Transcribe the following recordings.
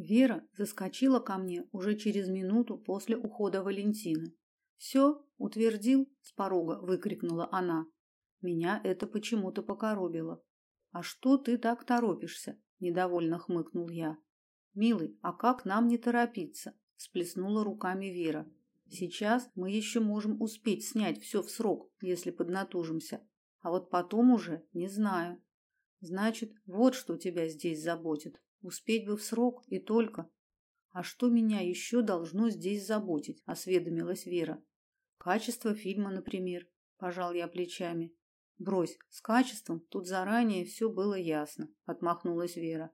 Вера заскочила ко мне уже через минуту после ухода Валентины. «Все, утвердил?» – с порога выкрикнула она. Меня это почему-то покоробило. «А что ты так торопишься?» – недовольно хмыкнул я. «Милый, а как нам не торопиться?» – сплеснула руками Вера. «Сейчас мы еще можем успеть снять все в срок, если поднатужимся. А вот потом уже не знаю. Значит, вот что тебя здесь заботит. Успеть бы в срок и только. А что меня еще должно здесь заботить? осведомилась Вера. Качество фильма, например, пожал я плечами. Брось, с качеством тут заранее все было ясно, отмахнулась Вера.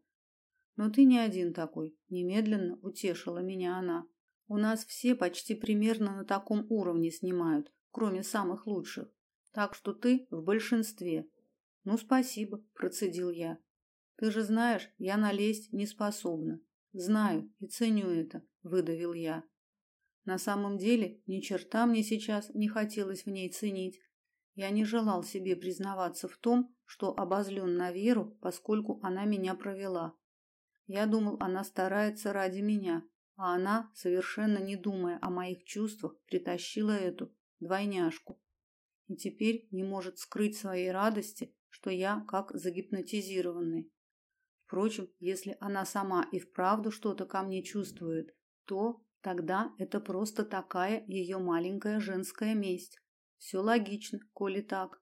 Но ты не один такой, немедленно утешила меня она. У нас все почти примерно на таком уровне снимают, кроме самых лучших. Так что ты в большинстве. Ну, спасибо, процедил я. Ты же знаешь, я налезть не способна. Знаю и ценю это, выдавил я. На самом деле, ни черта мне сейчас не хотелось в ней ценить. Я не желал себе признаваться в том, что обозлен на Веру, поскольку она меня провела. Я думал, она старается ради меня, а она, совершенно не думая о моих чувствах, притащила эту двойняшку. И теперь не может скрыть своей радости, что я как загипнотизированный. Впрочем, если она сама и вправду что-то ко мне чувствует, то тогда это просто такая ее маленькая женская месть. Все логично, коли так.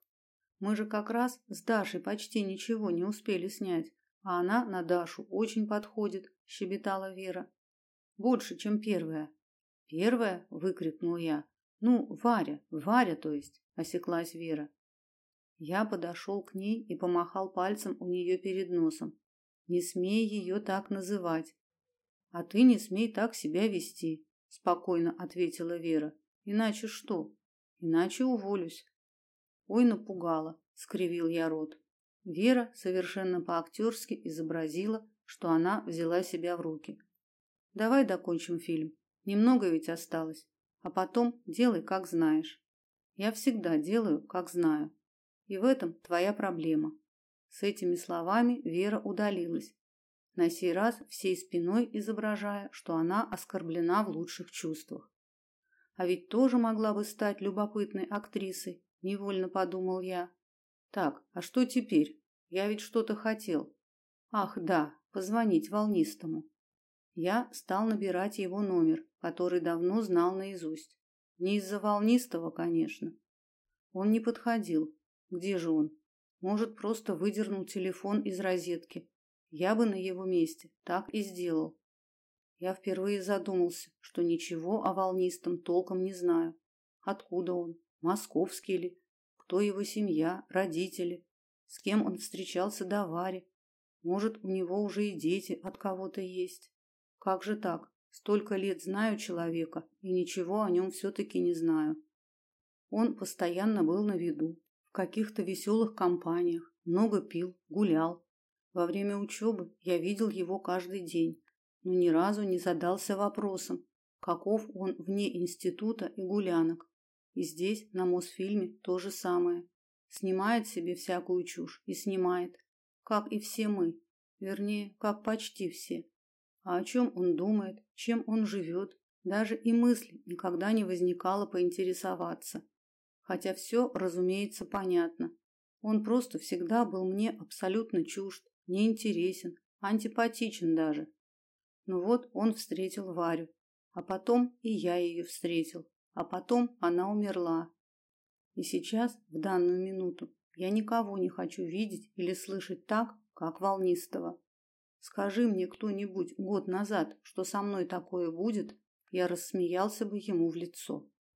Мы же как раз с Дашей почти ничего не успели снять, а она на Дашу очень подходит, щебетала Вера. Больше, чем первая. Первая, выкрикнул я. Ну, Варя, Варя, то есть, осеклась Вера. Я подошел к ней и помахал пальцем у нее перед носом. Не смей ее так называть. А ты не смей так себя вести, спокойно ответила Вера. Иначе что? Иначе уволюсь. Ой, напугала, скривил я рот. Вера совершенно по-актерски изобразила, что она взяла себя в руки. Давай докончим фильм. Немного ведь осталось. А потом делай, как знаешь. Я всегда делаю, как знаю. И в этом твоя проблема. С этими словами Вера удалилась, на сей раз всей спиной изображая, что она оскорблена в лучших чувствах. А ведь тоже могла бы стать любопытной актрисой, невольно подумал я. Так, а что теперь? Я ведь что-то хотел. Ах, да, позвонить волнистому. Я стал набирать его номер, который давно знал наизусть. Не из-за волнистого, конечно. Он не подходил. Где же он? Может, просто выдернул телефон из розетки. Я бы на его месте так и сделал. Я впервые задумался, что ничего о волнистом толком не знаю. Откуда он? Московский ли? Кто его семья, родители? С кем он встречался до Вари? Может, у него уже и дети от кого-то есть? Как же так? Столько лет знаю человека и ничего о нем все-таки не знаю. Он постоянно был на виду, в каких-то веселых компаниях, много пил, гулял. Во время учебы я видел его каждый день, но ни разу не задался вопросом, каков он вне института и гулянок. И здесь, на Мосфильме, то же самое. Снимает себе всякую чушь и снимает, как и все мы, вернее, как почти все. А о чем он думает, чем он живет, даже и мысли никогда не возникало поинтересоваться хотя все, разумеется, понятно. Он просто всегда был мне абсолютно чужд, неинтересен, антипатичен даже. Но ну вот он встретил Варю, а потом и я ее встретил, а потом она умерла. И сейчас, в данную минуту, я никого не хочу видеть или слышать так, как Волнистого. Скажи мне кто-нибудь год назад, что со мной такое будет, я рассмеялся бы ему в лицо.